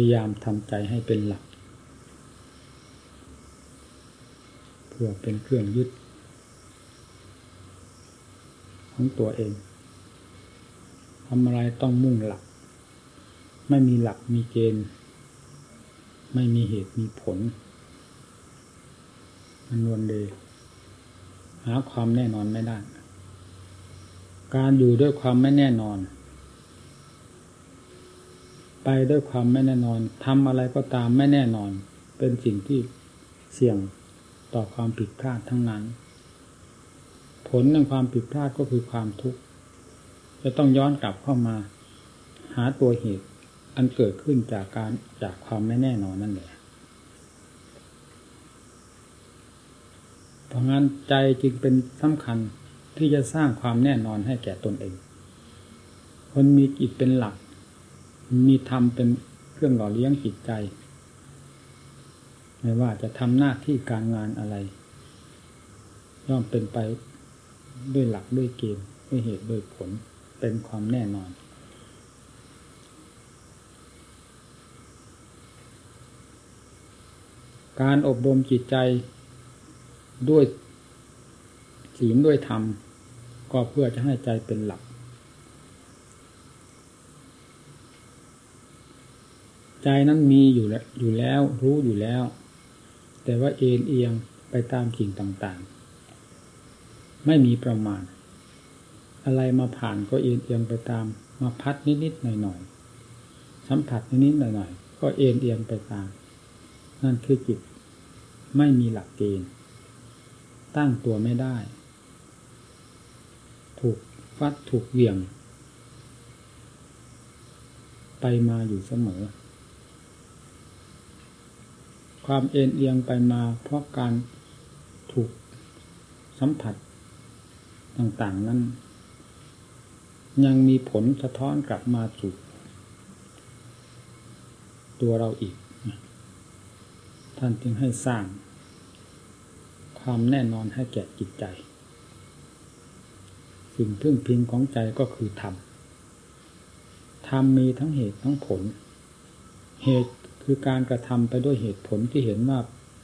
ยายามทำใจให้เป็นหลัก เพื่อเป็นเครื่องยึด ของตัวเองทำอะไรต้องมุ่งหลัก ไม่มีหลักมีเกณฑ์ ไม่มีเหตุมีผล มันวนเดยหาความแน่นอนไม่ได้ การอยู่ด้วยความไม่แน่นอน ไปด้วยความไม่แน่นอนทำอะไรก็ตามไม่แน่นอน เป็นสิ่งที่เสี่ยงต่อความผิดพลาดทั้งนั้น ผลในความผิดพลาดก็คือความทุกข์จะต้องย้อนกลับเข้ามา หาตัวเหตุอันเกิดขึ้นจากการจากความไม่แน่นอนนั่นแหละเพราะงั้นใจจึงเป็นสำคัญที่จะสร้างความแน่นอนให้แก่ตนเอง คนมีจิตเป็นหลัก มีธรรมเป็นเครื่องหล่อเลี้ยงจิตใจ ไม่ว่าจะทำหน้าที่การงานอะไร ย่อมเป็นไปด้วยหลักด้วยเกณฑ์ด้วยเหตุด้วยผลเป็นความแน่นอน การอบรมจิตใจด้วยศีลด้วยธรรม ก็เพื่อจะให้ใจเป็นหลัก ใจนั้นมีอยู่แล้วอยู่แล้วรู้อยู่แล้ว แต่ว่าเอ็นเอียงไปตามสิ่งต่างๆ ไม่มีประมาณ อะไรมาผ่านก็เอ็นเอียงไปตาม มาพัดนิดๆหน่อยๆสัมผัสนิดๆหน่อยๆก็เอ็นเอียงไปตาม นั่นคือจิตไม่มีหลักเกณฑ์ ตั้งตัวไม่ได้ ถูกฟัดถูกเหวี่ยง ไปมาอยู่เสมอ ความเอ็นเอียงไปมาเพราะการถูกสัมผัสต่างๆนั้น ยังมีผลสะท้อนกลับมาสู่ตัวเราอีก ท่านจึงให้สร้าง ความแน่นอนให้แก่จิตใจ สิ่งพึ่งพิงของใจก็คือธรรมธรรมมีทั้งเหตุทั้งผล เหตุ คือการกระทำไปด้วยเหตุผลที่เห็นว่า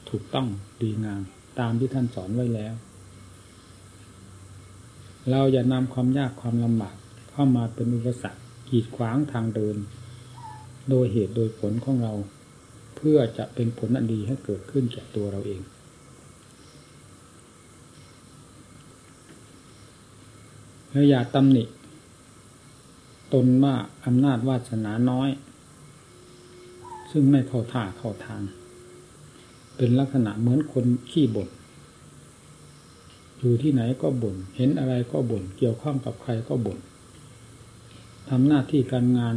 ถูกต้องดีงาม ตามที่ท่านสอนไว้แล้ว เราอย่านำความยากความลำบากเข้ามาเป็นอุปสรรคกีดขวางทางเดิน โดยเหตุโดยผลของเรา เพื่อจะเป็นผลอันดีให้เกิดขึ้นแก่ตัวเราเอง แล้วอย่าตำหนิตนว่าอำนาจวาสนาน้อย ซึ่งไม่เข้าท่าเข้าทาง เป็นลักษณะเหมือนคนขี้บ่นอยู่ที่ไหนก็บน่นเห็นอะไรก็บน่นเกี่ยวข้องกับใครก็บน่นทำหน้าที่การงาน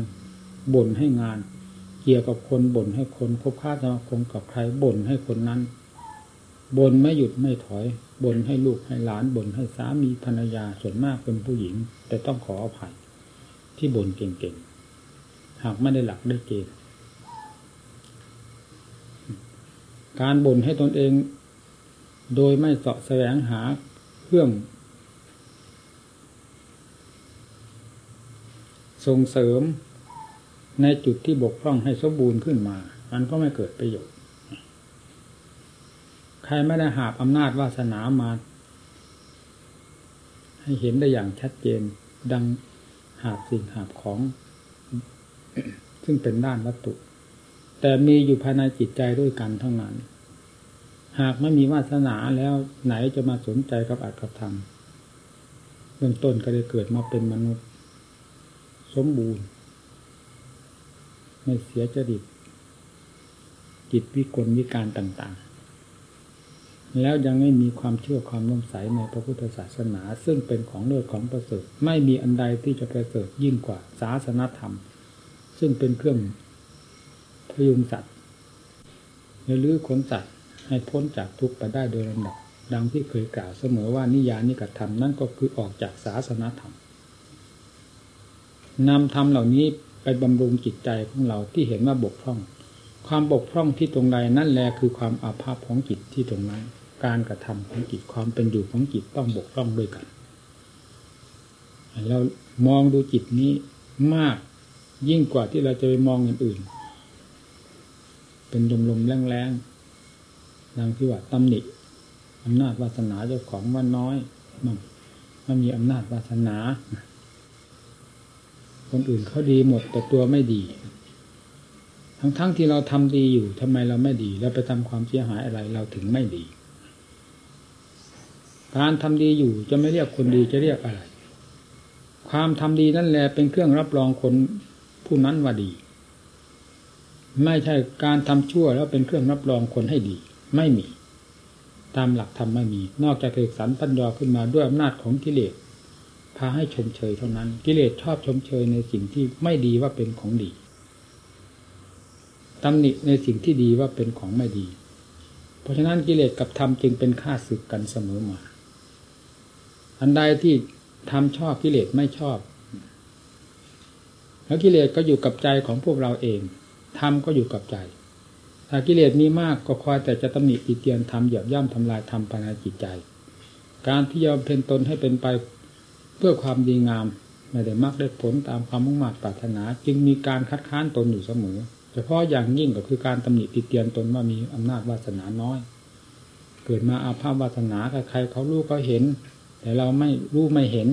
บ่นให้งาน เกี่ยวกับคนบ่นให้คนคบค้าสมาคมกับใครบ่นให้คนนั้นบ่นไม่หยุดไม่ถอยบ่นให้ลูกให้หลานบ่นให้สามีภรรยาส่วนมากเป็นผู้หญิง แต่ต้องขออภัยที่บ่นเก่งๆ หากไม่ได้หลักได้เกณฑ์ การบ่นให้ตนเอง โดยไม่เสาะแสวงหาเครื่อง ส่งเสริมในจุดที่บกพร่องให้สมบูรณ์ขึ้นมามันก็ไม่เกิดประโยชน์ ใครไม่ได้หาบอำนาจวาสนามา ให้เห็นได้อย่างชัดเจน ดังหาบสิ่งหาบของ ซึ่งเป็นด้านวัตถุ แต่มีอยู่ภายในจิตใจด้วยกันเท่านั้น หากไม่มีวาสนาแล้วไหนจะมาสนใจกับอัตถธรรมเบื้องต้นก็ได้เกิดมาเป็นมนุษย์ สมบูรณ์ไม่เสียจริตจิตวิกลวิการต่างๆ แล้วยังไม่มีความเชื่อความร่มใสในพระพุทธศาสนา ซึ่งเป็นของเลิศของประเสริฐ ไม่มีอันใดที่จะประเสริฐยิ่งกว่าศาสนธรรม ซึ่งเป็นเครื่อง พยุงสัตว์หรือขนสัตว์ให้พ้นจากทุกข์ไปได้โดยลำดับดังที่เคยกล่าวเสมอว่านิยานิกธรรมนั่นก็คือออกจากศาสนาธรรมนำธรรมเหล่านี้ไปบำรุงจิตใจของเราที่เห็นว่าบกพร่อง ความบกพร่องที่ตรงใดนั่นแหละคือความอาภัพของจิตที่ตรงนั้น การกระทำของจิตความเป็นอยู่ของจิตต้องบกพร่องด้วยกันเรามองดูจิตนี้มากยิ่งกว่าที่เราจะไปมองอย่างอื่น เป็นลมๆแรงๆดังที่ว่าตำหนิอำนาจวาสนาเจ้าของว่าน้อยมั่มันมีอำนาจวาสนา คนอื่นเขาดีหมดแต่ตัวไม่ดี ทั้งๆทที่เราทำดีอยู่ทำไมเราไม่ดีแล้วไปทำความเสียหายอะไรเราถึงไม่ดีการทำดีอยู่จะไม่เรียกคนดีจะเรียกอะไร ความทำดีนั่นแหละเป็นเครื่องรับรองคนผู้นั้นว่าดี ไม่ใช่การทำชั่วแล้วเป็นเครื่องรับรองคนให้ดี ไม่มี ตามหลักธรรมไม่มี นอกจากเอกสารปัญญาขึ้นมาด้วยอำนาจของกิเลสพาให้ชมเชยเท่านั้น กิเลสชอบชมเชยในสิ่งที่ไม่ดีว่าเป็นของดีตำหนิในสิ่งที่ดีว่าเป็นของไม่ดี เพราะฉะนั้นกิเลสกับธรรมจึงเป็นข้าศึกกันเสมอมา อันใดที่ทำชอบกิเลสไม่ชอบ แล้วกิเลสก็อยู่กับใจของพวกเราเอง ธรรมก็อยู่กับใจ ถ้ากิเลสมีมากก็คอยแต่จะตำหนิติเตียนทำเหยียบย่ำทำลายทำภายในจิตใจ การที่ยอมเพนตนให้เป็นไปเพื่อความดีงามไม่ได้มากได้ผลตามความมุ่งมั่นปรารถนา จึงมีการคัดค้านตนอยู่เสมอ เฉพาะอย่างยิ่งก็คือการตำหนิติเตียนตนว่ามีอำนาจวาสนาน้อย เกิดมาอาภาพวาสนาใครเขารู้เขาเห็น แต่เราไม่รู้ไม่เห็น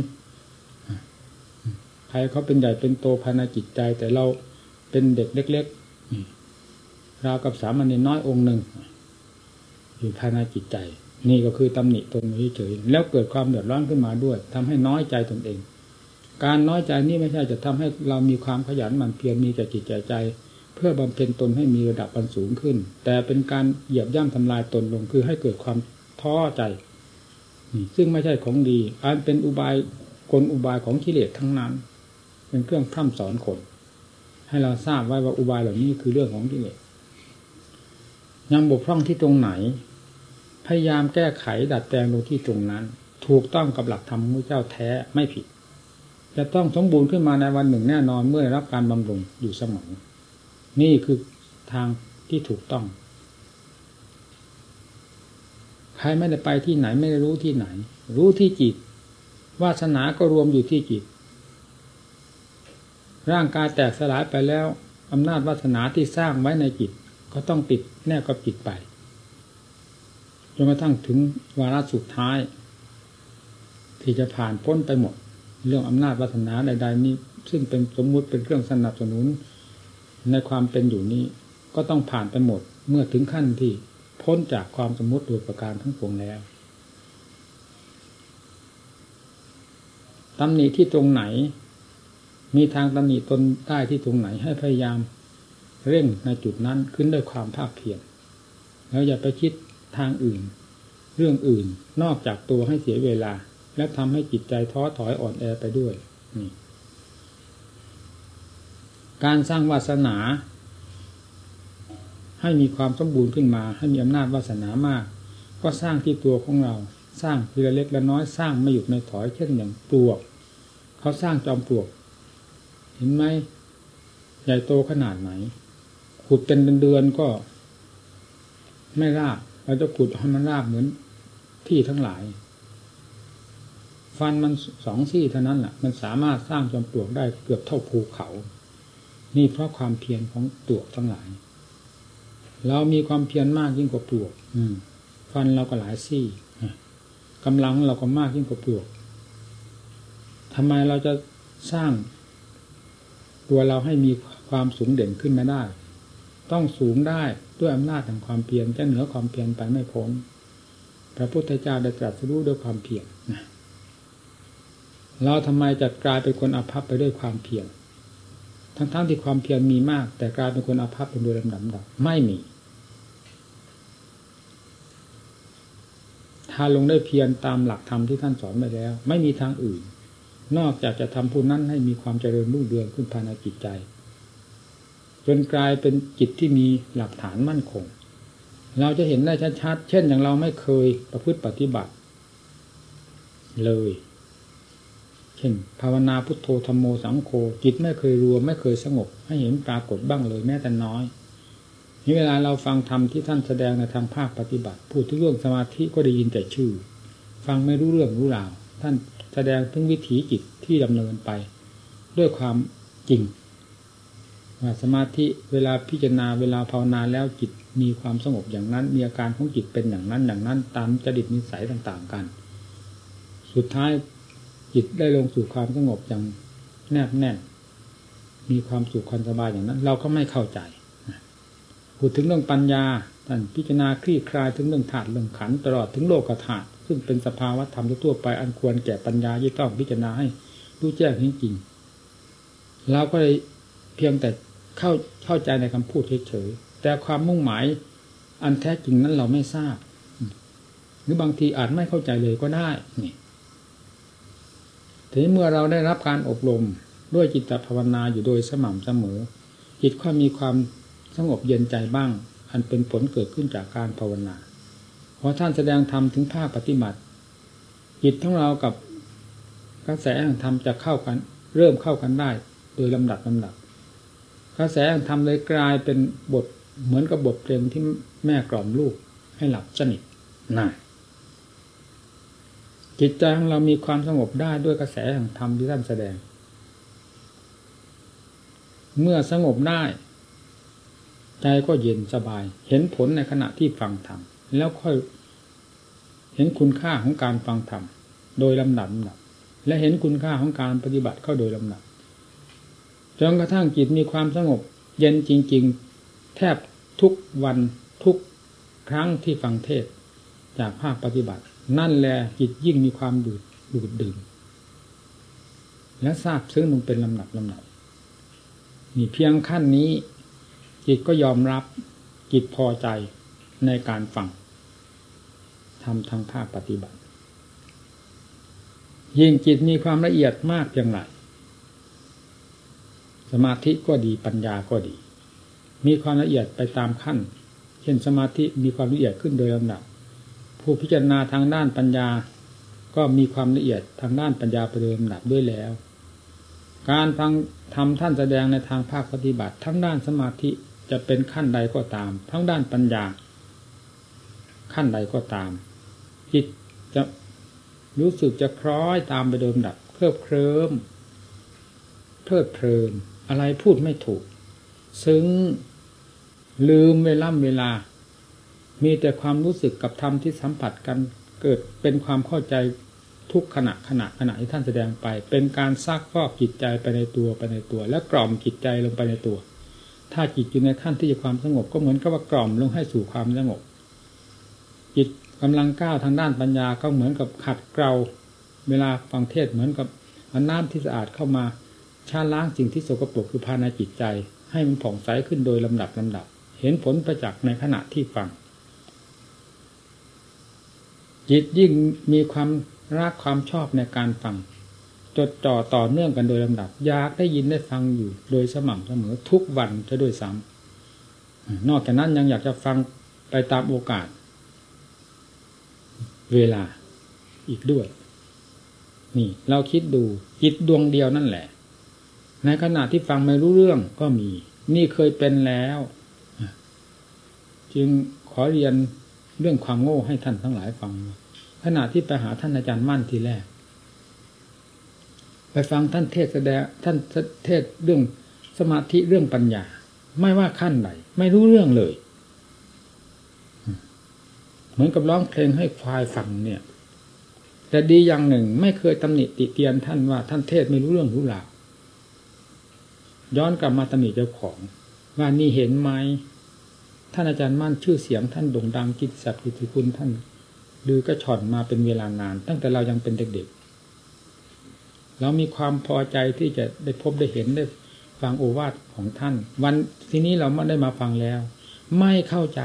ใครเขาเป็นใหญ่เป็นโตภายในจิตใจ แต่เราเป็นเด็กเล็ก ราวกับสามัญญน้อยองค์หนึ่งอยู่ภายในจิตใจ นี่ก็คือตำหนิตนเฉยแล้วเกิดความเดือดร้อนขึ้นมาด้วยทำให้น้อยใจตนเอง การน้อยใจนี่ไม่ใช่จะทำให้เรามีความขยันหมั่นเพียรมีแต่จิตใจใจ เพื่อบำเพ็ญตนให้มีระดับอันสูงขึ้น แต่เป็นการเหยียบย่ำทำลายตนลงคือให้เกิดความท้อใจซึ่งไม่ใช่ของดีอันเป็นอุบายกลอุบายของกิเลสทั้งนั้น เป็นเครื่องพร่ำสอนคน ให้เราทราบไว้ว่าอุบายเหล่านี้คือเรื่องของกิเลสยังบกพร่องที่ตรงไหน พยายามแก้ไขดัดแปลงลงที่ตรงนั้น ถูกต้องกับหลักธรรมพระเจ้าแท้ไม่ผิด จะต้องสมบูรณ์ขึ้นมาในวันหนึ่งแน่นอนเมื่อรับการบำรุงอยู่เสมอนี่คือทางที่ถูกต้อง ใครไม่ได้ไปที่ไหนไม่ได้รู้ที่ไหน รู้ที่จิตวาสนาก็รวมอยู่ที่จิต ร่างกายแตกสลายไปแล้วอำนาจวาสนาที่สร้างไว้ในจิต ก็ต้องติดแน่กับจิตไปจนกระทั่งถึงวาระสุดท้าย ที่จะผ่านพ้นไปหมด เรื่องอำนาจวาสนาใด ๆ นี้ ซึ่งเป็นสมมุติเป็นเครื่องสนับสนุน ในความเป็นอยู่นี้ ก็ต้องผ่านไปหมด เมื่อถึงขั้นที่พ้นจากความสมมติโดยประการทั้งปวงแล้วตำหนิที่ตรงไหน มีทางตำหนิตนได้ที่ตรงไหนให้พยายามเร่งในจุดนั้นขึ้นด้วยความภาคเพียรแล้วอย่าไปคิดทางอื่น เรื่องอื่นนอกจากตัวให้เสียเวลา และทำให้จิตใจท้อถอยอ่อนแอไปด้วยนี่การสร้างวาสนา ให้มีความสมบูรณ์ขึ้นมา ให้มีอำนาจวาสนามาก ก็สร้างที่ตัวของเราสร้างทีละเล็กละน้อยสร้างไม่หยุดไม่ถอยเช่นอย่างปลวก เขาสร้างจอมปลวก ห็นไหมใหญ่โตขนาดไหน ขุดเป็นเดือนก็ ไม่ราบเราจะขุดให้มันราบเหมือนที่ทั้งหลาย ฟันมันสองซี่เท่านั้นแหละมันสามารถสร้างจอมปลวกได้เกือบเท่าภูเขา นี่เพราะความเพียรของปลวกทั้งหลาย เรามีความเพียรมากยิ่งกว่าปลวก อืม ฟันเราก็หลายซี่กำลังเราก็มากยิ่งกว่าปลวกทำไมเราจะสร้าง ตัวเราให้มีความสูงเด่นขึ้นมาได้ ต้องสูงได้ด้วยอำนาจแห่งความเพียรจะเหนือความเพียรไปไม่พ้นพระพุทธเจ้าได้ตรัสรู้ด้วยความเพียรเราทำไมจะกลายเป็นคนอภัพไปด้วยความเพียรทั้งๆทที่ความเพียรมีมาก แต่กลายเป็นคนอภัพเป็นโดยลำดับดับไม่มีถ้าลงได้เพียรตามหลักธรรมที่ท่านสอนไปแล้ว ไม่มีทางอื่น นอกจากจะทำผู้นั้นให้มีความเจริญรุ่งเรืองขึ้นภายในจิตใจ จนกลายเป็นจิตที่มีหลักฐานมั่นคง เราจะเห็นได้ชัดๆเช่นอย่างเราไม่เคยประพฤติปฏิบัติ เลย เช่น ภาวนาพุทโธธรรมโมสังโฆจิตไม่เคยรวมไม่เคยสงบ ให้เห็นปรากฏบ้างเลยแม้แต่น้อยนี่เวลาเราฟังธรรมที่ท่านแสดงในทางภาคปฏิบัติ พูดถึงเรื่องสมาธิก็ได้ยินแต่ชื่อ ฟังไม่รู้เรื่องรู้ราว ท่านแสดงถึงวิถีจิตที่ดำเนินไป ด้วยความจริงว่าสมาธิเวลาพิจารณาเวลาภาวนาแล้วจิตมีความสงบอย่างนั้น มีอาการของจิตเป็นอย่างนั้นอย่างนั้น ตามจดิตนิสัยต่างๆกัน สุดท้ายจิตได้ลงสู่ความสงบอย่างแนบแน่น มีความสุขความสบายอย่างนั้น เราก็ไม่เข้าใจพูดถึงเรื่องปัญญาท่านพิจารณาคลี่คลายถึงเรื่องธาตุเรื่องขันตลอดถึงโลกธาตุ ซึ่งเป็นสภาวะธรรมทั่วไปอันควรแก่ปัญญาที่ต้องพิจารณาให้รู้แจ้งจริงๆเราก็เลยเพียงแต่เข้าเข้าใจในคำพูดเฉยๆแต่ความมุ่งหมายอันแท้จริงนั้นเราไม่ทราบ หรือบางทีอาจไม่เข้าใจเลยก็ได้นี่ทีนี้เมื่อเราได้รับการอบรมด้วยจิตภาวนาอยู่โดยสม่ำเสมอ จิตก็มีความสงบเย็นใจบ้าง อันเป็นผลเกิดขึ้นจากการภาวนา พอท่านแสดงธรรมถึงภาคปฏิบัติจิตของเรากับกระแสแห่งธรรมจะเข้ากัน เริ่มเข้ากันได้ โดยลำดับลำดับกระแสแห่งธรรมเลยกลายเป็นบทเหมือนกับบทเพลงที่แม่กล่อมลูกให้หลับสนิทน่ะจิตใจของเรามีความสงบได้ด้วยกระแสแห่งธรรมที่ท่านแสดง เมื่อสงบได้ ใจก็เย็นสบาย เห็นผลในขณะที่ฟังธรรม แล้วค่อย เห็นคุณค่าของการฟังธรรมโดยลำดับลำดับและเห็นคุณค่าของการปฏิบัติเข้าโดยลำดับจนกระทั่งจิตมีความสงบ เย็นจริง ๆ แทบทุกวันทุกครั้งที่ฟังเทศจากภาคปฏิบัติ นั่นแหละจิตยิ่งมีความดูดดูดดื่มและทราบซึ้งลงเป็นลำดับลำดับนี่เพียงขั้นนี้ จิตก็ยอมรับจิตพอใจในการฟัง ทำทางภาคปฏิบัติ ยิ่งจิตมีความละเอียดมากอย่างไรสมาธิก็ดีปัญญาก็ดี มีความละเอียดไปตามขั้น เช่นสมาธิมีความละเอียดขึ้นโดยลำดับ ผู้พิจารณาทางด้านปัญญา ก็มีความละเอียดทางด้านปัญญาไปโดยลำดับด้วยแล้ว การฟังทำท่านแสดงในทางภาคปฏิบัติ ทั้งด้านสมาธิจะเป็นขั้นใดก็ตาม ทั้งด้านปัญญา ขั้นใดก็ตาม จิตจะรู้สึกจะคล้อยตามไปโดยลำดับ เคลิบเคลิ้มเพลิดเพลิน อะไรพูดไม่ถูก ซึ้งลืมเวล่ำเวลา มีแต่ความรู้สึกกับธรรมที่สัมผัสกันเกิดเป็นความเข้าใจทุกขณะขณะขณะที่ท่านแสดงไป เป็นการซักฟอกจิตใจไปในตัวไปในตัว และกล่อมจิตใจลงไปในตัว ถ้าจิตอยู่ในขั้นที่จะความสงบก็เหมือนกับว่ากล่อมลงให้สู่ความสงบ จิต กำลังก้าวทางด้านปัญญาก็เหมือนกับขัดเกลาเวลาฟังเทศเหมือนกับน้ำที่สะอาดเข้ามาชาล้างสิ่งที่สกปรกคือภายในจิตใจ ให้มันผ่องใสขึ้นโดยลำดับลำดับ เห็นผลประจักษ์ในขณะที่ฟัง จิตยิ่งมีความรักความชอบในการฟังจดจ่อต่อเนื่องกันโดยลำดับ อยากได้ยินได้ฟังอยู่ โดยสม่ำเสมอทุกวันจะด้วยซ้ำนอกจากนั้นยังอยากจะฟังไปตามโอกาส เวลาอีกด้วย นี่ เราคิดดูจิตดวงเดียวนั่นแหละ ในขณะที่ฟังไม่รู้เรื่องก็มี นี่เคยเป็นแล้ว จึงขอเรียนเรื่องความโง่ให้ท่านทั้งหลายฟัง ขณะที่ไปหาท่านอาจารย์มั่นทีแรก ไปฟังท่านเทศแสดงท่านเทศเรื่องสมาธิเรื่องปัญญา ไม่ว่าขั้นไหนไม่รู้เรื่องเลย มือนกับร้องเพลงให้ควายฟังเนี่ยแต่ดีอย่างหนึ่งไม่เคยตำหนิติเตียนท่านว่าท่านเทศไม่รู้เรื่องรู้ราวย้อนกลับมาตำหนิเจ้าของ ว่านี่เห็นไหมท่านอาจารย์มั่นชื่อเสียงท่านโด่งดังกิจสัตว์กิติคุณท่านลือกระชอนมาเป็นเวลานาน ตั้งแต่เรายังเป็นเด็กๆเรามีความพอใจที่จะได้พบได้เห็นได้ฟังโอวาทของท่าน วันทีนี้เราไม่ได้มาฟังแล้ว ไม่เข้าใจ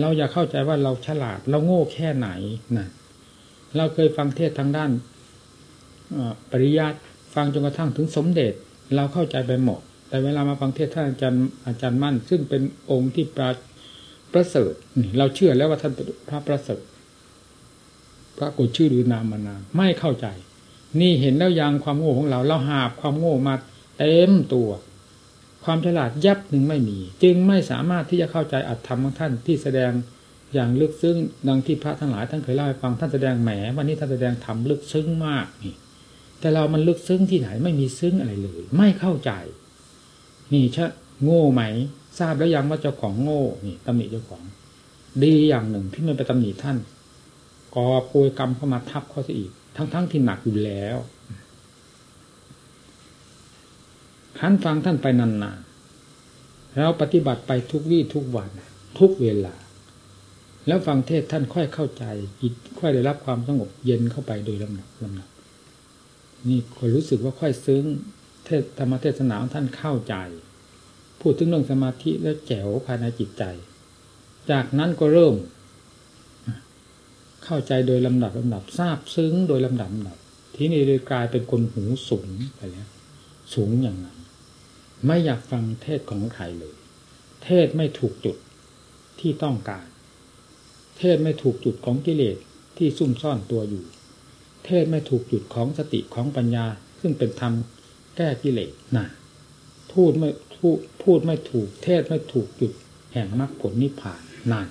เราอยากเข้าใจว่าเราฉลาด เราโง่แค่ไหนนะเราเคยฟังเทศทางด้านปริยัติฟังจนกระทั่งถึงสมเด็จ เราเข้าใจไปหมด แต่เวลามาฟังเทศท่านอาจารย์อาจารย์มั่น ซึ่งเป็นองค์ที่ประประเสริฐเราเชื่อแล้วว่าท่านพระประเสริฐพระกฏชื่อหรือนามมานานไม่เข้าใจ นี่เห็นแล้วยังความโง่ของเรา เราหาบความโง่มาเต็มตัว ความฉลาดยับหนึ่งไม่มี จึงไม่สามารถที่จะเข้าใจอัตธรรมของท่านที่แสดงอย่างลึกซึ้งดังที่พระทั้งหลายท่านเคยเล่าให้ฟังท่านแสดงแหมวันนี้ท่านแสดงธรรมลึกซึ้งมากนี่ แต่เรามันลึกซึ้งที่ไหนไม่มีซึ้งอะไรเลย ไม่เข้าใจ นี่ชะโง่ไหม ทราบแล้วยังว่าเจ้าของโง่นี่ตำหนิเจ้าของ ดีอย่างหนึ่งที่ไม่ไปตำหนิท่านก่อโกยกรรมเข้ามาทับเขาซะอีก ทั้งๆทที่หนักอยู่แล้ว ขันฟังท่านไปนานๆแล้วปฏิบัติไปทุกวี่ทุกวัน ทุกเวลา แล้วฟังเทศท่านค่อยเข้าใจจิตค่อยได้รับความสงบเย็นเข้าไปโดยลำดับลำดับนี่คนรู้สึกว่าค่อยซึ้งเทศธรรมเทศนาท่านเข้าใจ พูดถึงเรื่องสมาธิแล้วแจ๋วภายในจิตใจ จากนั้นก็เริ่ม เข้าใจโดยลำดับลำดับทราบซึ้งโดยลำดับลำดับ ที่นี่เลยกลายเป็นคนหูสูงไปแล้วสูงอย่างนั้น ไม่อยากฟังเทศของใครเลย เทศไม่ถูกจุดที่ต้องการ เทศไม่ถูกจุดของกิเลสที่ซุ่มซ่อนตัวอยู่ เทศไม่ถูกจุดของสติของปัญญา ซึ่งเป็นธรรมแก้กิเลสนะพูดไม่พูดพูดไม่ถูก เทศไม่ถูกจุดแห่งมรรคผลนิพพานนั่น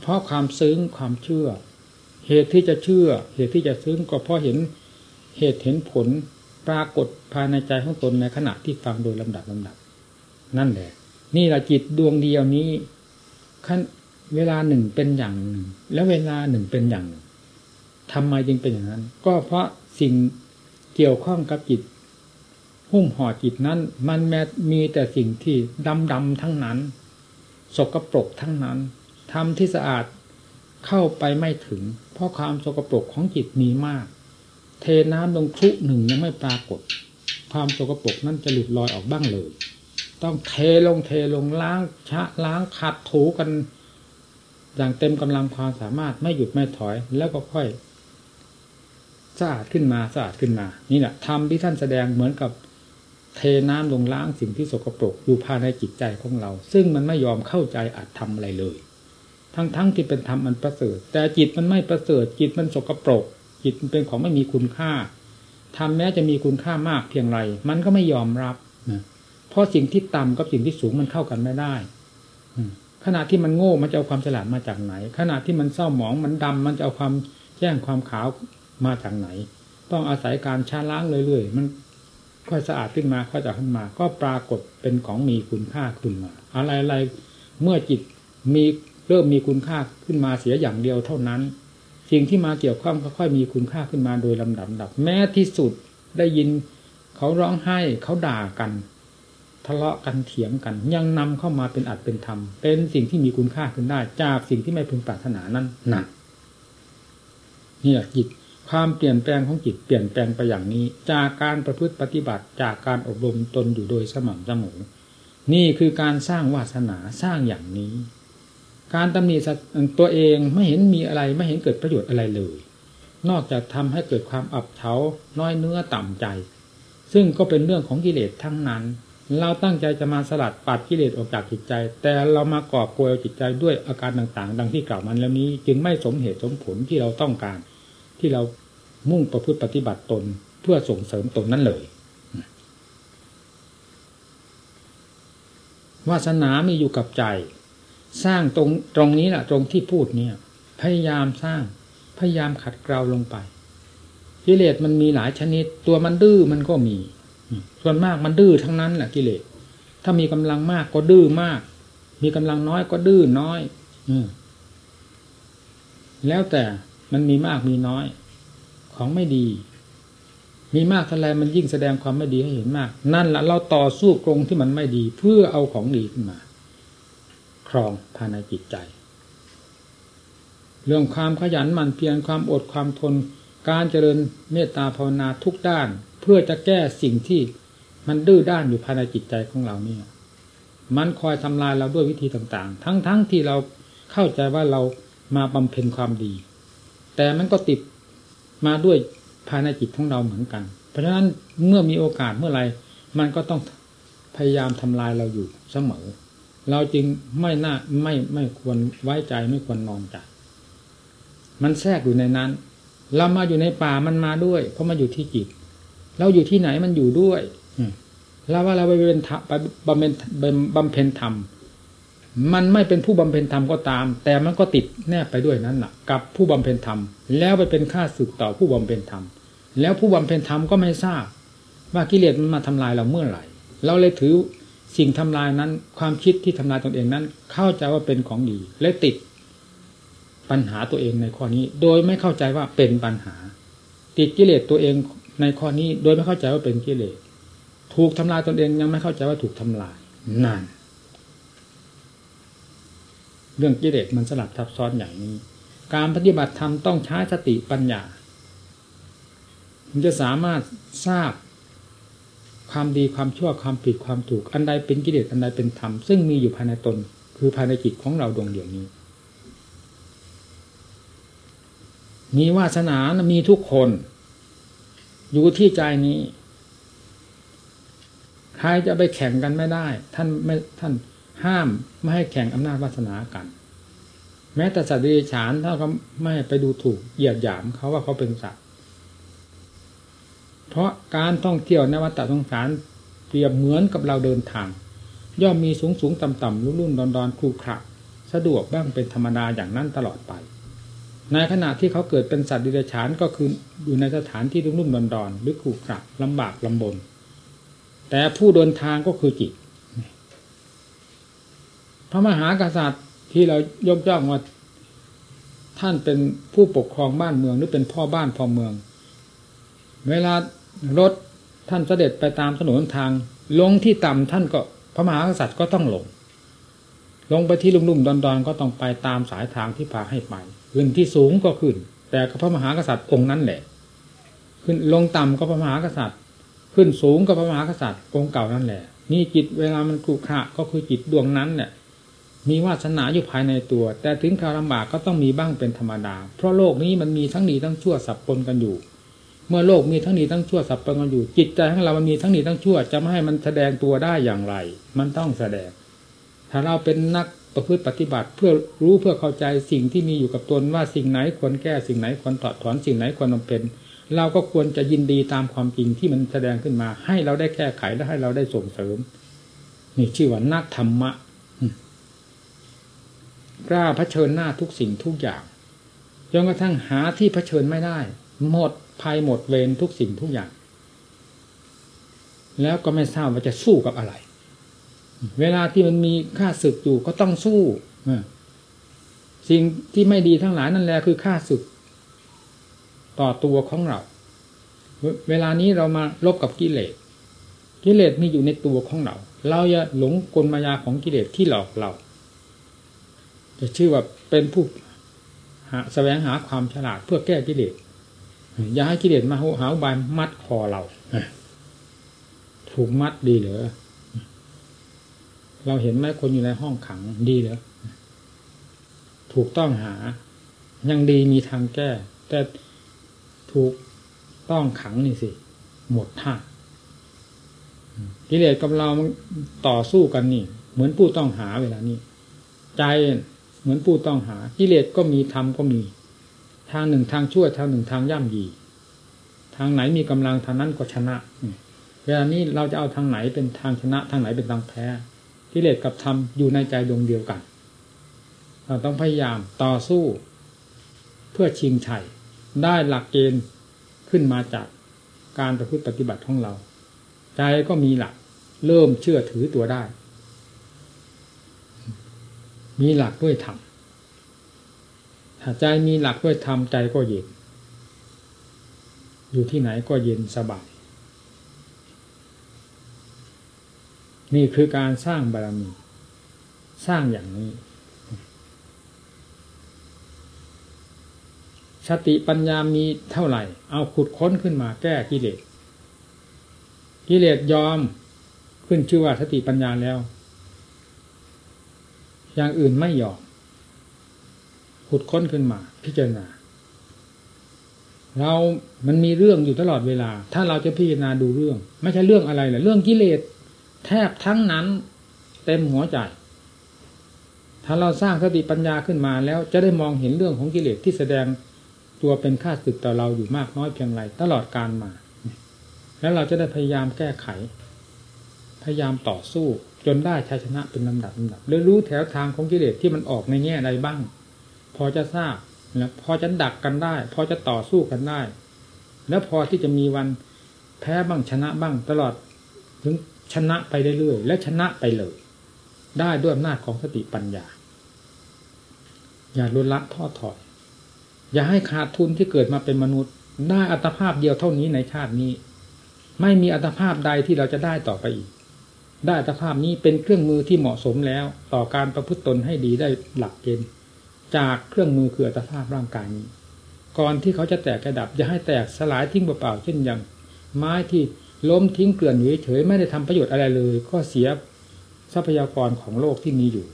เพราะความซึ้งความเชื่อ เหตุที่จะเชื่อ เหตุที่จะซึ้งก็เพราะเห็นเหตุเห็นผล ปรากฏภายในใจของตนในขณะที่ฟังโดยลำดับลำดับ นั่นแหละ นี่แหละจิตดวงเดียวนี้ขั้นเวลาหนึ่งเป็นอย่างหนึ่ง แล้วเวลาหนึ่งเป็นอย่างหนึ่งทำไมจึงเป็นอย่างนั้น ก็เพราะสิ่งเกี่ยวข้องกับจิต หุ้มห่อจิตนั้น มันแม้มีแต่สิ่งที่ดำดำทั้งนั้น สกปรกทั้งนั้นทำที่สะอาดเข้าไปไม่ถึง เพราะความสกปรกของจิตมีมาก เทน้ำลงครุหนึ่งยังไม่ปรากฏ ความสกปรกนั้นจะหลุดลอยออกบ้างเลย ต้องเทลงเทลงล้างชะล้างขัดถูกัน อย่างเต็มกำลังความสามารถไม่หยุดไม่ถอยแล้วก็ค่อยสะอาดขึ้นมาสะอาดขึ้นมา นี่แหละทำที่ท่านแสดงเหมือนกับเทน้ำลงล้างสิ่งที่สกปรกอยู่ภายในจิตใจของเรา ซึ่งมันไม่ยอมเข้าใจอาจทำอะไรเลย ทั้งๆทที่เป็นธรรมอันประเสริฐ แต่จิตมันไม่ประเสริฐจิตมันสกปรก จิตเป็นของไม่มีคุณค่าทำแม้จะมีคุณค่ามากเพียงไร มันก็ไม่ยอมรับนะเพราะสิ่งที่ต่ำกับสิ่งที่สูงมันเข้ากันไม่ได้ขณะที่มันโง่มันจะเอาความฉลาดมาจากไหน ขณะที่มันเศร้าหมองมันดำมันจะเอาความแจ้งความขาวมาจากไหน ต้องอาศัยการชาล้างเรื่อยๆมันค่อยสะอาดขึ้นมาค่อยจะขึ้นมา ก็ปรากฏเป็นของมีคุณค่าขึ้นมา อะไรๆเมื่อจิตมีเริ่มมีคุณค่าขึ้นมาเสียอย่างเดียวเท่านั้น สิ่งที่มาเกี่ยวข้องค่อยมีคุณค่าขึ้นมาโดยลำดับดับแม้ที่สุดได้ยินเขาร้องไห้เขาด่ากัน ทะเลาะกันเถียงกัน ยังนำเข้ามาเป็นอัดเป็นธรรม เป็นสิ่งที่มีคุณค่าขึ้นได้ จากสิ่งที่ไม่พึงปรารถนานั้นหนักนี่แหละจิตความเปลี่ยนแปลงของจิตเปลี่ยนแปลงไปอย่างนี้ จากการประพฤติปฏิบัติจากการอบรมตนอยู่โดยสม่ำเสมอนี่คือการสร้างวาสนาสร้างอย่างนี้ การตำหนิตัวเองไม่เห็นมีอะไรไม่เห็นเกิดประโยชน์อะไรเลย นอกจากทำให้เกิดความอับเฉาน้อยเนื้อต่ำใจ ซึ่งก็เป็นเรื่องของกิเลสทั้งนั้น เราตั้งใจจะมาสลัดปัดกิเลสออกจากจิตใจ แต่เรามากอบโกยจิตใจด้วยอาการต่างๆ ดังที่กล่าวมันแล้วนี้ จึงไม่สมเหตุสมผลที่เราต้องการ ที่เรามุ่งประพฤติปฏิบัติตนเพื่อส่งเสริมตนนั้นเลยวาสนามีอยู่กับใจ สร้างตรงตรงนี้แหละตรงที่พูดเนี่ย พยายามสร้าง พยายามขัดเกลาลงไปกิเลสมันมีหลายชนิด ตัวมันดื้อมันก็มี ส่วนมากมันดื้อทั้งนั้นแหละกิเลสถ้ามีกำลังมากก็ดื้อมาก มีกำลังน้อยก็ดื้อน้อย อืแล้วแต่มันมีมากมีน้อย ของไม่ดี มีมากเท่าไรมันยิ่งแสดงความไม่ดีให้เห็นมาก นั่นแหละเราต่อสู้กรงที่มันไม่ดี เพื่อเอาของดีขึ้นมา รองภายในจิตใจ เรื่องความขยันหมั่นเพียรความอดความทน การเจริญเมตตาภาวนาทุกด้าน เพื่อจะแก้สิ่งที่มันดื้อด้านอยู่ภายในจิตใจของเราเนี่ยมันคอยทำลายเราด้วยวิธีต่างๆ ทั้งๆทที่เราเข้าใจว่าเรามาบำเพ็ญความดี แต่มันก็ติดมาด้วยภายในจิตของเราเหมือนกัน เพราะฉะนั้นเมื่อมีโอกาสเมื่อไรมันก็ต้องพยายามทำลายเราอยู่เสมอ เราจึงไม่น่าไม่ไม่ควรไว้ใจไม่ควรนอนใจมันแทรกอยู่ในนั้น เรามาอยู่ในป่ามันมาด้วย เพราะมันอยู่ที่จิต เราอยู่ที่ไหนมันอยู่ด้วยเราว่าเราไปเป็นไปบำเพ็ญบำเพ็ญธรรม มันไม่เป็นผู้บำเพ็ญธรรมก็ตาม แต่มันก็ติดแนบไปด้วยนั้นแหละกับผู้บำเพ็ญธรรม แล้วไปเป็นค่าสึกต่อผู้บำเพ็ญธรรม แล้วผู้บำเพ็ญธรรมก็ไม่ทราบ ว่ากิเลสมันมาทำลายเราเมื่อไหร่ เราเลยถือ สิ่งทำลายนั้น ความคิดที่ทำลายตนเองนั้น เข้าใจว่าเป็นของดีและติดปัญหาตัวเองในข้อนี้ โดยไม่เข้าใจว่าเป็นปัญหา ติดกิเลสตัวเองในข้อนี้ โดยไม่เข้าใจว่าเป็นกิเลสถูกทำลายตนเองยังไม่เข้าใจว่าถูกทำลายนั่นเรื่องกิเลสมันสลับทับซ้อนอย่างนี้ การปฏิบัติธรรมต้องใช้สติปัญญามันจะสามารถทราบ ความดีความชั่วความผิดความถูก อันใดเป็นกิเลสอันใดเป็นธรรมซึ่งมีอยู่ภายในตน คือภายในจิตของเราดวงเดียวนี้ มีวาสนามีทุกคน อยู่ที่ใจนี้ใครจะไปแข่งกันไม่ได้ ท่านไม่ท่านห้ามไม่ให้แข่งอำนาจวาสนากัน แม้แต่สัตว์ดรัจฉานถ้าเขาไม่ไปดูถูกเหยียดหยามเขาว่าเขาเป็นสัตว เพราะการท่องเที่ยวในวัฏสงสารเปรียบเหมือนกับเราเดินทาง ย่อมมีสูงสูงต่ำต่ำรุ่นรุ่นดอนดอนครูขระสะดวกบ้างเป็นธรรมดาอย่างนั้นตลอดไป ในขณะที่เขาเกิดเป็นสัตว์ดิเรกชันก็คืออยู่ในสถานที่รุ่มรุ่มดอนดอนหรือครูขระลำบากลำบน แต่ผู้เดินทางก็คือจิตพระมหากษัตริย์ที่เรายกย่องว่าท่านเป็นผู้ปกครองบ้านเมืองหรือเป็นพ่อบ้านพ่อเมือง เวลารถท่านเสด็จไปตามถนนทาง ลงที่ต่ำท่านก็พระมหากษัตริย์ก็ต้องลง ลงไปที่ลุ่มๆดอนๆก็ต้องไปตามสายทางที่พาให้ไปขึ้นที่สูงก็ขึ้น แต่พระมหากษัตริย์องค์นั้นแหละ ขึ้นลงต่ำก็พระมหากษัตริย์ ขึ้นสูงก็พระมหากษัตริย์องค์เก่านั่นแหละ นี่จิตเวลามันกรุขระก็คือจิตดวงนั้นเนี่ยมีวาสนาอยู่ภายในตัว แต่ถึงคราวลำบากก็ต้องมีบ้างเป็นธรรมดา เพราะโลกนี้มันมีทั้งดีทั้งชั่วสับปนกันอยู่ เมื่อโลกมีทั้งดีทั้งชั่วสับปนกันอยู่ จิตใจของเรามันมีทั้งดีทั้งชั่ว จะไม่ให้มันแสดงตัวได้อย่างไร มันต้องแสดง ถ้าเราเป็นนักประพฤติปฏิบัติเพื่อรู้เพื่อเข้าใจสิ่งที่มีอยู่กับตนว่าสิ่งไหนควรแก้สิ่งไหนควรถอดถอนสิ่งไหนควรบำเพ็ญเราก็ควรจะยินดีตามความจริงที่มันแสดงขึ้นมา ให้เราได้แก้ไขและให้เราได้ส่งเสริม นี่ชื่อว่านักธรรมะกล้าเผชิญหน้าทุกสิ่งทุกอย่างจนกระทั่งหาที่เผชิญไม่ได้ หมด ภัยหมดเวรทุกสิ่งทุกอย่าง แล้วก็ไม่ทราบว่าจะสู้กับอะไร เวลาที่มันมีค่าศึกอยู่ก็ต้องสู้สิ่งที่ไม่ดีทั้งหลายนั่นแหละคือค่าศึก ต่อตัวของเรา เวลานี้เรามาลบกับกิเลสกิเลสมีอยู่ในตัวของเรา เราอย่าหลงกลมายาของกิเลสที่หลอกเรา จะชื่อว่าเป็นผู้หาแสวงหาความฉลาดเพื่อแก้กิเลส อย่าให้กิเลสมาหาบายมัดคอเราถูกมัดดีเหรอเราเห็นไหมคนอยู่ในห้องขังดีเหรอถูกต้องหา ยังดีมีทางแก้ แต่ถูกต้องขังนี่สิ หมดท่ากิเลสกับเราต่อสู้กันนี่ เหมือนผู้ต้องหาเวลานี้ ใจเหมือนผู้ต้องหากิเลสก็มีธรรมก็มี ทางหนึ่งทางชั่วทางหนึ่งทางย่ำยี ทางไหนมีกำลังทางนั้นก็ชนะเวลานี้เราจะเอาทางไหนเป็นทางชนะ ทางไหนเป็นทางแพ้กิเลสกับธรรมอยู่ในใจดวงเดียวกัน เราต้องพยายามต่อสู้ เพื่อชิงชัยได้หลักเกณฑ์ขึ้นมาจากการประพฤติปฏิบัติของเรา ใจก็มีหลัก เริ่มเชื่อถือตัวได้ มีหลักด้วยธรรม ถ้าใจมีหลักด้วยธรรมใจก็เย็น อยู่ที่ไหนก็เย็นสบาย นี่คือการสร้างบารมี สร้างอย่างนี้ สติปัญญามีเท่าไหร่ เอาขุดค้นขึ้นมาแก้กิเลส กิเลสยอมขึ้นชื่อว่าสติปัญญาแล้ว อย่างอื่นไม่ยอม ขุดค้นขึ้นมา พิจารณา เรามันมีเรื่องอยู่ตลอดเวลา ถ้าเราจะพิจารณาดูเรื่อง ไม่ใช่เรื่องอะไรหละเรื่องกิเลสแทบทั้งนั้นเต็มหัวใจ ถ้าเราสร้างสติปัญญาขึ้นมาแล้วจะได้มองเห็นเรื่องของกิเลสที่แสดงตัวเป็นค่าศึกต่อเราอยู่มากน้อยเพียงไรตลอดการมา แล้วเราจะได้พยายามแก้ไข พยายามต่อสู้จนได้ชัยชนะเป็นลำดับลำดับและรู้แถวทางของกิเลสที่มันออกในแง่ใดบ้าง พอจะทราบแล้วพอจะดักกันได้ พอจะต่อสู้กันได้ แล้วพอที่จะมีวันแพ้บ้างชนะบ้างตลอดถึงชนะไปเรื่อยๆและชนะไปเลย ได้ด้วยอำนาจของสติปัญญา อย่าลุนละทอถอย อย่าให้ขาดทุนที่เกิดมาเป็นมนุษย์ ได้อัตภาพเดียวเท่านี้ในชาตินี้ ไม่มีอัตภาพใดที่เราจะได้ต่อไปอีก ได้อัตภาพนี้เป็นเครื่องมือที่เหมาะสมแล้ว ต่อการประพฤติตนให้ดีได้หลักเกณฑ์ จากเครื่องมือคืออัตภาพร่างกายนี้ ก่อนที่เขาจะแตกกระดับอย่าให้แตกสลายทิ้งเปล่าๆเช่นอย่าง ไม้ที่ล้มทิ้งเกลื่อนอยู่เฉยไม่ได้ทำประโยชน์อะไรเลย ก็เสียทรัพยากรของโลกที่มีอยู่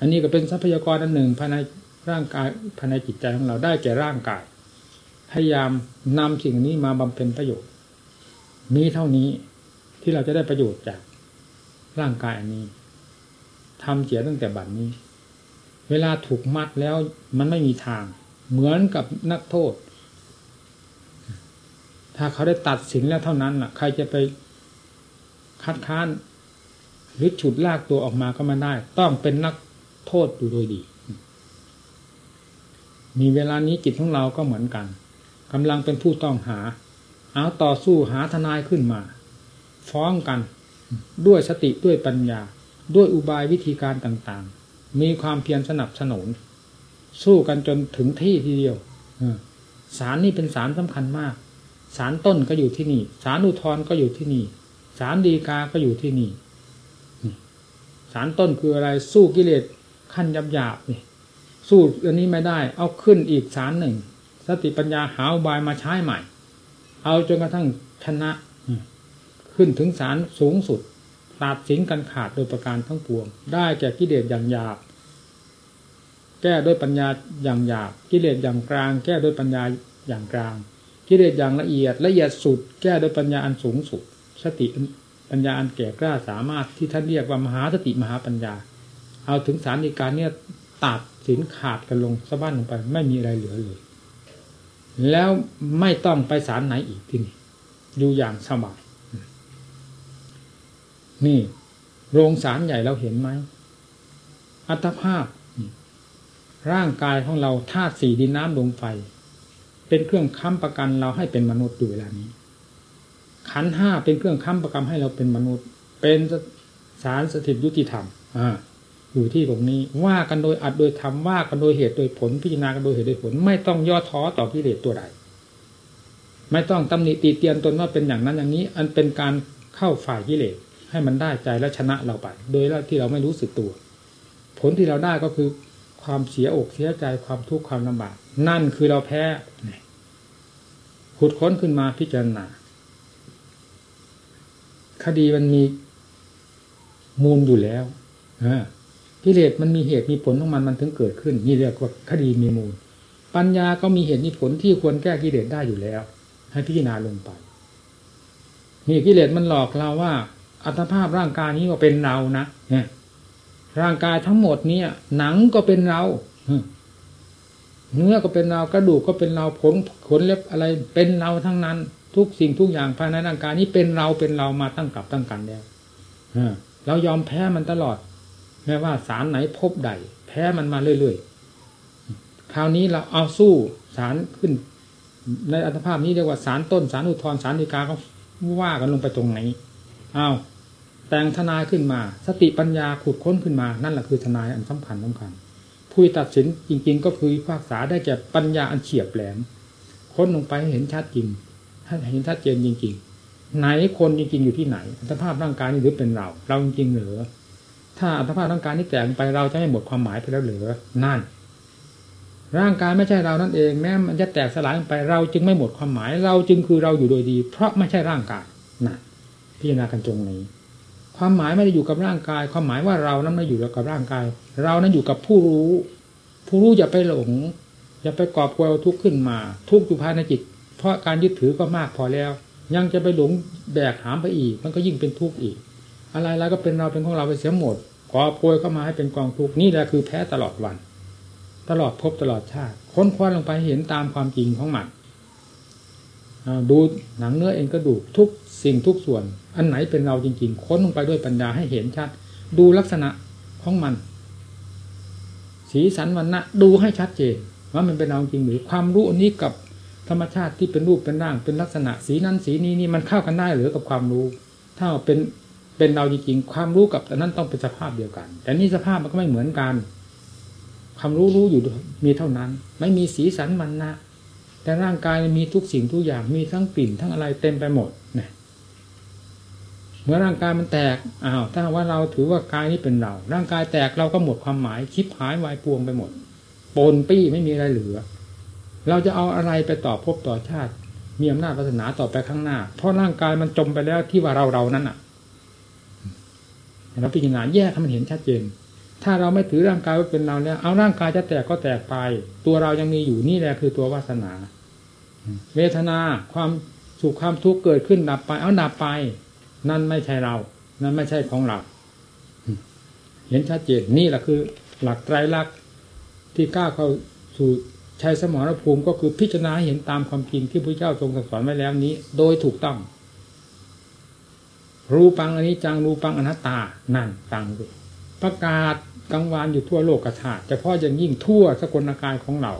อันนี้ก็เป็นทรัพยากรอันหนึ่งภายในร่างกายภายในจิตใจของเราได้แก่ร่างกาย พยายามนำสิ่งนี้มาบำเพ็ญประโยชน์ มีเท่านี้ที่เราจะได้ประโยชน์จากร่างกายอันนี้ทำเสียตั้งแต่บัดนนี้ เวลาถูกมัดแล้วมันไม่มีทาง เหมือนกับนักโทษ ถ้าเขาได้ตัดสินแล้วเท่านั้นล่ะ ใครจะไปคัดค้าน หรือฉุดลากตัวออกมาก็ไม่ได้ ต้องเป็นนักโทษอยู่โดยดี มีเวลานี้จิตของเราก็เหมือนกันกำลังเป็นผู้ต้องหา เอาต่อสู้หาทนายขึ้นมา ฟ้องกัน ด้วยสติด้วยปัญญา ด้วยอุบายวิธีการต่างๆ มีความเพียรสนับสนุน สู้กันจนถึงที่ทีเดียวสารนี่เป็นสารสำคัญมาก สารต้นก็อยู่ที่นี่ สารอุทธรก็อยู่ที่นี่ สารดีกาก็อยู่ที่นี่ สารต้นคืออะไรสู้กิเลสขั้นยับหยาบนี่สู้อันนี้ไม่ได้ เอาขึ้นอีกสารหนึ่ง สติปัญญาหาอุบายมาใช้ใหม่ เอาจนกระทั่งชนะ ขึ้นถึงสารสูงสุด ตัดสินกันขาดโดยประการทั้งปวง ได้แก่กิเลสอย่างหยาบแก้ด้วยปัญญาอย่างหยาบกิเลสอย่างกลาง แก้ด้วยปัญญาอย่างกลาง กิเลสอย่างละเอียดละเอียดสุด แก้ด้วยปัญญาอันสูงสุด สติปัญญาอันแก่กล้าสามารถที่ท่านเรียกว่ามหาสติมหาปัญญา เอาถึงสารในการเนี่ยตัดสินขาดกันลงสะบั้นลงไป ไม่มีอะไรเหลือเลย แล้วไม่ต้องไปสารไหนอีกที่นี่อยู่อย่างสบาย นี่ โรงสารใหญ่เราเห็นไหม อัตภาพ ร่างกายของเราธาตุสี่ดินน้ำลมไฟ เป็นเครื่องค้ำประกันเราให้เป็นมนุษย์อยู่เวลานี้ ขันห้าเป็นเครื่องค้ำประกันให้เราเป็นมนุษย์ เป็นสารสถิตยุติธรรม อ่าอยู่ที่ตรงนี้ว่ากันโดยอัดโดยธรรมว่ากันโดยเหตุโดยผลพิจารณากันโดยเหตุโดยผล ไม่ต้องย่อท้อต่อกิเลสตัวใด ไม่ต้องตำหนิตีเตียนตนว่าเป็นอย่างนั้นอย่างนี้ อันเป็นการเข้าฝ่ายกิเลส ให้มันได้ใจและชนะเราไป โดยที่เราไม่รู้สึกตัว ผลที่เราได้ก็คือ ความเสียอกเสียใจความทุกข์ความลำบาก นั่นคือเราแพ้ขุดค้นขึ้นมาพิจารณาคดีมันมีมูลอยู่แล้วกิเลสมันมีเหตุมีผลของมันมันถึงเกิดขึ้น นี่เรียกว่าคดีมีมูล ปัญญาก็มีเหตุมีผลที่ควรแก้กิเลสได้อยู่แล้ว ให้พิจารณาลงไปนี่กิเลสมันหลอกเราว่า อัตภาพร่างกายนี้ก็เป็นเรานะร่างกายทั้งหมดเนี่ย หนังก็เป็นเราเนื้อก็เป็นเรากระดูกก็เป็นเราผมขนเล็บอะไรเป็นเราทั้งนั้น ทุกสิ่งทุกอย่างภายในร่างกายนี้เป็นเราเป็นเรามาตั้งกับตั้งกันแล้วเรายอมแพ้มันตลอด แม้ว่าสารไหนพบใด แพ้มันมาเรื่อยๆคราวนี้เราเอาสู้สารขึ้น ในอัตภาพนี้เรียกว่าสารต้นสารอุทธรสารดีกาเขาว่ากันลงไปตรงไหนอ้าว แต่งทนายขึ้นมา สติปัญญาขุดค้นขึ้นมา นั่นแหละคือทนายอันสำคัญสำคัญผู้ตัดสินจริง ๆ ก็คือภาคษาได้แก่ปัญญาอันเฉียบแหลม ค้นลงไปให้เห็นชัดจริงให้เห็นชัดเจนจริง ๆ ไหนคนจริงๆอยู่ที่ไหน อัตภาพร่างกายนี้หรือเป็นเรา เราจริงๆหรือถ้าอัตภาพร่างกายนี้แตกไปเราจะให้หมดความหมายไปแล้วหรือนั่น ร่างกายไม่ใช่เรานั่นเองแม้มันจะแตกสลายไปเราจึงไม่หมดความหมาย เราจึงคือเราอยู่โดยดี เพราะไม่ใช่ร่างกายนั่นพิจารณากันตรงนี้ ความหมายไม่ได้อยู่กับร่างกาย ความหมายว่าเรานั้นไม่อยู่กับร่างกาย เรานั้นอยู่กับผู้รู้ ผู้รู้อย่าไปหลง อย่าไปกอบกวยทุกข์ขึ้นมา ทุกข์อยู่ภายในจิต เพราะการยึดถือก็มากพอแล้ว ยังจะไปหลงแบกหามไปอีก มันก็ยิ่งเป็นทุกข์อีก อะไรแล้วก็เป็นเราเป็นของเราไปเสียหมดกอบกวยเข้ามาให้เป็นกองทุกข์นี่แหละคือแพ้ตลอดวัน ตลอดพบตลอดชาติค้นคว้าลงไปเห็นตามความจริงของมันดูหนังเนื้อเองก็ดูทุก สิ่งทุกส่วน อันไหนเป็นเราจริงๆ ค้นลงไปด้วยปัญญาให้เห็นชัด ดูลักษณะของมัน สีสันวันนะดูให้ชัดเจนว่ามันเป็นเราจริงหรือความรู้อันนี้กับธรรมชาติที่เป็นรูปเป็นร่างเป็นลักษณะ สีนั้นสีนี้นี่มันเข้ากันได้หรือกับความรู้ ถ้าเป็นเป็นเราจริงๆความรู้กับอันนั้นต้องเป็นสภาพเดียวกัน แต่นี่สภาพมันก็ไม่เหมือนกันความรู้รู้อยู่มีเท่านั้น ไม่มีสีสันมันนะแต่ร่างกายมีทุกสิ่งทุกอย่างมีทั้งกลิ่นทั้งอะไรเต็มไปหมดเนี่ย เมื่อร่างกายมันแตกอ้าวถ้าว่าเราถือว่ากายนี้เป็นเรา ร่างกายแตกเราก็หมดความหมายคิดหายวายพวงไปหมดปนปี้ไม่มีอะไรเหลือ เราจะเอาอะไรไปต่อพบต่อชาติ มีอำนาจศาสนาต่อไปข้างหน้า เพราะร่างกายมันจมไปแล้วที่ว่าเราเรานั้นอะเราพิจารณาแยกให้มันเห็นชัดเจน ถ้าเราไม่ถือร่างกายว่าเป็นเราแล้วเอาร่างกายจะแตกก็แตกไป ตัวเรายังมีอยู่นี่แหละคือตัววาสนา เวทนาความสุขความทุกข์เกิดขึ้นดับไป เอาดับไป นั่นไม่ใช่เรา นั่นไม่ใช่ของเราเห็นชัดเจนนี่แหละคือ หลักไตรลักษณ์ที่กล้าเข้าสู่ชัยสมรภูมิก็คือพิจารณาเห็นตามความจริงที่พระเจ้าทรงสอนไว้แล้วนี้ โดยถูกต้อง รูปังอันนี้จังรูปังอนัตตา นั่นฟังดูประกาศกังวานอยู่ทั่วโลกกระถาเฉพาะอย่างยิ่งทั่วสกลนากายของเรา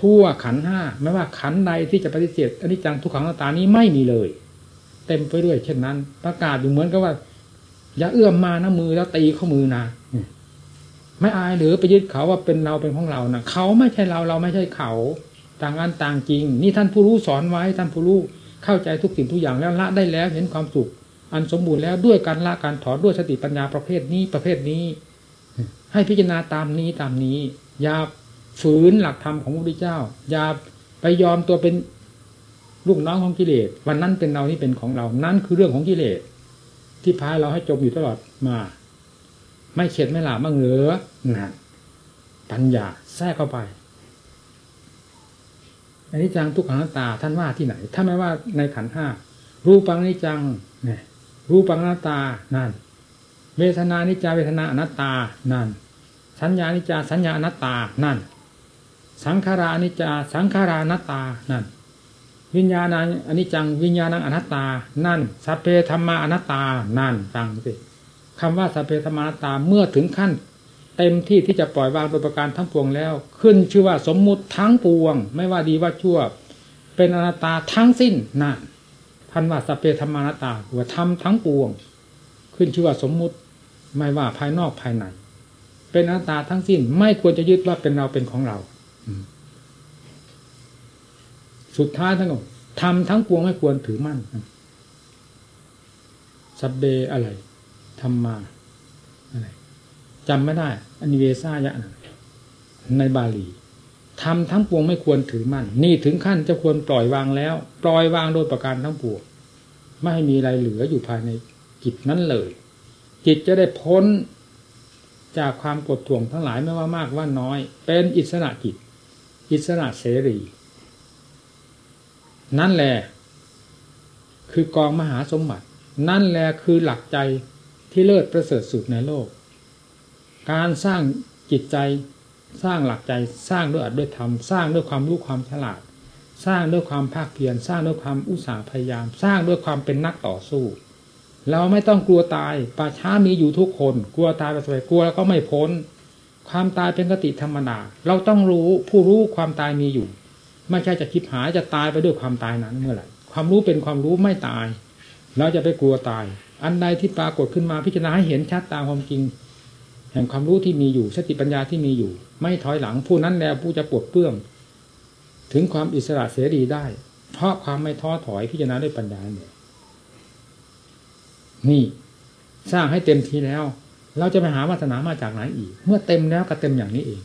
ทั่วขันห้าไม่ว่าขันใดที่จะปฏิเสธอันนี้จังทุกขังอนัตตานี้ไม่มีเลย เต็มไปด้วยเช่นนั้น ประกาศอยู่เหมือนกับว่า อย่าเอื้อมมานะมือแล้วตีข้อมือนะไม่อายหรือไปยึดเขาว่าเป็นเราเป็นของเรานะเขาไม่ใช่เราเราไม่ใช่เขา ต่างกันต่างจริง นี่ท่านผู้รู้สอนไว้ท่านผู้รู้เข้าใจทุกสิ่งทุกอย่างแล้วละได้แล้วเห็นความสุข อันสมบูรณ์แล้วด้วยการละการถอนด้วยสติปัญญาประเภทนี้ประเภทนี้ ให้พิจารณาตามนี้ตามนี้อย่าฝืนหลักธรรมของพระพุทธเจ้าอย่าไปยอมตัวเป็น ลูกน้องของกิเลสวันนั้นเป็นเรานี่เป็นของเรา นั่นคือเรื่องของกิเลสที่พาเราให้จมอยู่ตลอดมา ไม่เข็ดไม่หลาบบ้างเหรือนะปัญญาแทรกเข้าไปอันนี้จังทุกขังตาท่านว่าที่ไหน ถ้าไม่ว่าในขันห้ารูปังนิจังเนี่ยรูปังนาตานั่น เวทนานิจาเวทนาอนัตตานั่น สัญญานิจาสัญญาอนัตตานั่น สังขารานิจาสังขารานัตตานั่น วิญญาณอนิจจังวิญญาณอนัตตา นั่นสัพเพธรรมาอนัตตา นั่นฟังสิคำว่าสัพเพธรรมาตตาเมื่อถึงขั้น เต็มที่ที่จะปล่อยวางโดยประการทั้งปวงแล้ว ขึ้นชื่อว่าสมมุติทั้งปวง ไม่ว่าดีว่าชั่ว เป็นอนัตตาทั้งสิ้นนั่นพันว่าสัพเพธรรมาตตาหัวทำทั้งปวง ขึ้นชื่อว่าสมมุติไม่ว่าภายนอกภายในเป็นอนัตตาทั้งสิ้นไม่ควรจะยึดว่าเป็นเราเป็นของเรา สุดท้ายทั้งหมดทำทั้งปวงไม่ควรถือมั่นสับเบอะไรธรรมาอะไรจำไม่ได้อนิเวซายะในบาลีทำทั้งปวงไม่ควรถือมั่น นี่ถึงขั้นจะควรปล่อยวางแล้ว ปล่อยวางโดยประการทั้งปวง ไม่ให้มีอะไรเหลืออยู่ภายในจิตนั้นเลย จิตจะได้พ้นจากความกดท่วงทั้งหลายไม่ว่ามากว่าน้อย เป็นอิสระจิต อิสระเสรี นั่นแหละคือกองมหาสมบัติ นั่นแหละคือหลักใจที่เลิศประเสริฐสุดในโลก การสร้างจิตใจสร้างหลักใจสร้างด้วยอัดด้วยธรรมสร้างด้วยความรู้ความฉลาด สร้างด้วยความภาคเพียรสร้างด้วยความอุตสาห์พยายาม สร้างด้วยความเป็นนักต่อสู้ เราไม่ต้องกลัวตายป่าช้ามีอยู่ทุกคน กลัวตายไปสบายกลัวแล้วก็ไม่พ้น ความตายเป็นกติธรรมดาเราต้องรู้ผู้รู้ความตายมีอยู่ ไม่ใช่จะคิดหายจะตายไปด้วยความตายนั้นเมื่อไหร่ความรู้เป็นความรู้ไม่ตาย เราจะไปกลัวตาย อันใดที่ปรากฏขึ้นมาพิจารณาให้เห็นชัดตามความจริง แห่งความรู้ที่มีอยู่สติปัญญาที่มีอยู่ ไม่ถอยหลังผู้นั้นแล้วผู้จะปวดเปื้อง ถึงความอิสระเสรีได้ เพราะความไม่ท้อถอยพิจารณาด้วยปัญญาเนี่ยนี่ สร้างให้เต็มทีแล้ว เราจะไปหาวาสนามาจากไหนอีก เมื่อเต็มแล้วก็เต็มอย่างนี้เอง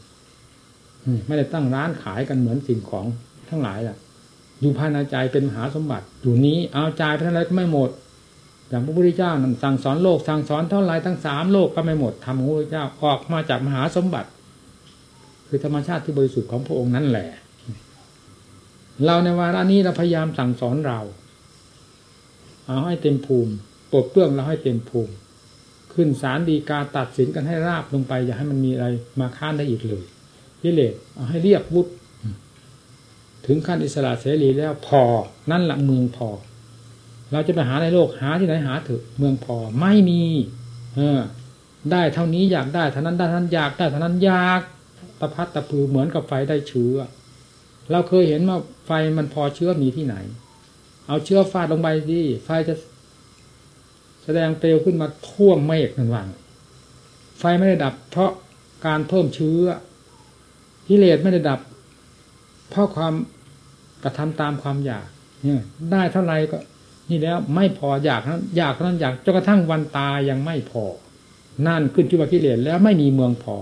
ไม่ได้ตั้งร้านขายกันเหมือนสิ่งของ ทั้งหลายล่ะ อยู่ภายในใจเป็นมหาสมบัติ อยู่นี้เอาใจไปเท่าไรก็ไม่หมดอย่างพระพุทธเจ้านั่นสั่งสอนโลกสั่งสอนเท่าไรทั้งสามโลกก็ไม่หมดทำของพระพุทธเจ้าออกมาจากมหาสมบัติ คือธรรมชาติที่บริสุทธิ์ของพระองค์นั่นแหละ เราในวาระนี้เราพยายามสั่งสอนเรา เอาให้เต็มภูมิปลดเปลื้องเราให้เต็มภูมิ ขึ้นศาลดีกาตัดสินกันให้ราบลงไป อย่าให้มันมีอะไรมาค้านได้อีกเลยกิเลสเอาให้เรียบวุฒ ถึงขั้นอิสระเสรีแล้วพอ นั่นหละเมืองพอ เราจะไปหาในโลกหาที่ไหนหาเถอะเมืองพอไม่มี เออ ได้เท่านี้อยากได้เท่านั้นได้เท่านั้นอยากได้เท่านั้นอยากตะพัดตะพือเหมือนกับไฟได้เชื้อ เราเคยเห็นว่าไฟมันพอเชื้อมีที่ไหน เอาเชื้อฟาดลงไปดิไฟจะแสดงเปลวขึ้นมาท่วมเมฆนั่นว่างไฟไม่ได้ดับ เพราะการเพิ่มเชื้อกิเลสไม่ได้ดับ เพราะความกระทำตามความอยากเนี่ยได้เท่าไรก็ นี่แล้วไม่พออยากนั้นอยากนั้นอยากจนกระทั่งวันตายยังไม่พอ นั่นขึ้นที่ว่ากิเลสแล้วไม่มีเมืองพอ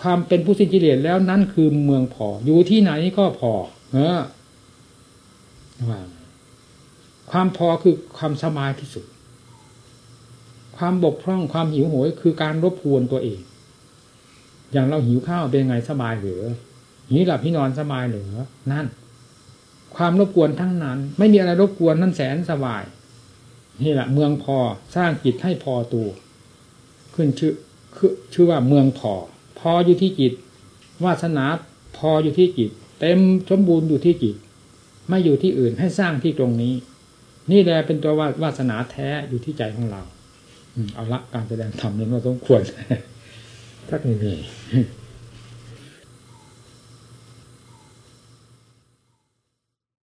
ความเป็นผู้สิ้นกิเลสแล้วนั่นคือเมืองพอ อยู่ที่ไหนก็พอ เออว่าความพอคือความสบายที่สุด ความบกพร่องความหิวโหยคือการรบกวนตัวเอง อย่างเราหิวข้าวเป็นไงสบายหรือ หิวหลับพี่นอนสบายเหรือนั่น ความรบกวนทั้งนั้น ไม่มีอะไรรบกวนนั่นแสนสบาย นี่แหละเมืองพอสร้างจิตให้พอตัวขึ้นชื่อคือชื่อว่าเมืองพอ พออยู่ที่จิตวาสนาพออยู่ที่จิต เต็มสมบูรณ์อยู่ที่จิต ไม่อยู่ที่อื่นให้สร้างที่ตรงนี้ นี่แหละเป็นตัววาสนาแท้อยู่ที่ใจของเราเอาละการแสดงธรรมนี้เราต้องควรทักนี้